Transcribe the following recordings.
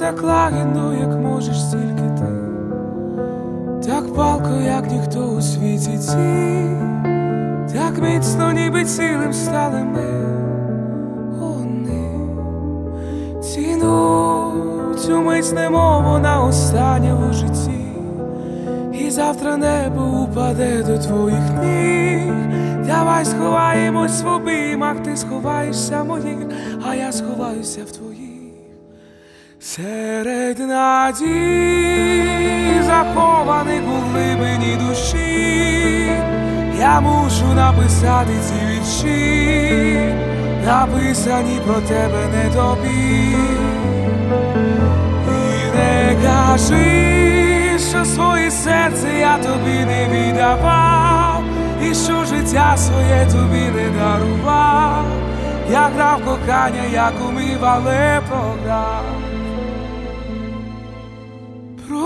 так лагідно, як можеш тільки ти, так палко, як ніхто у світі ці, так міцно, ніби цілим стали ми вони. Ціну цю мить немов вона остання житті, і завтра небо упаде до твоїх ніг. Давай сховаємось в обіймах, ти сховаєшся в моїх, а я сховаюся в твоїх. Серед надій, захованих у глибині душі, я мушу написати ці вірші, написані про тебе не тобі. І не кажи, що своє серце я тобі не віддавав, і що життя своє тобі не дарував. Я грав кохання, як умів, але.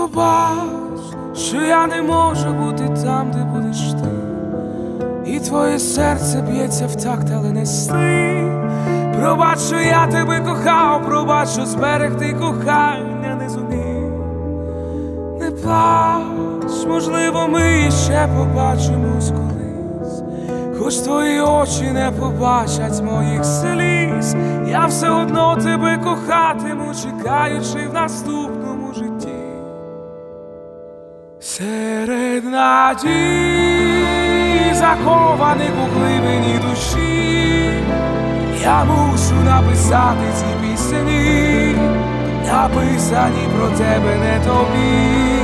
Пробач, що я не можу бути там, де будеш ти. І твоє серце б'ється в такт, але не сни. Пробач, що я тебе кохав, пробач, що зберегти кохання не зумів. Не плач, можливо, ми ще побачимось колись. Хоч твої очі не побачать моїх сліз, я все одно тебе кохатиму, чекаючи в наступному житті. Серед надій, захованих у глибині душі, я мушу написати ці пісні, написані про тебе не тобі.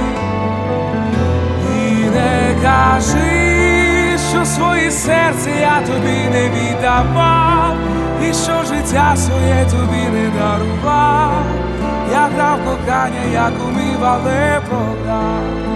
І не кажи, що своє серце я тобі не віддавав, і що життя своє тобі не дарував. Я грав кохання, як умів, але програв.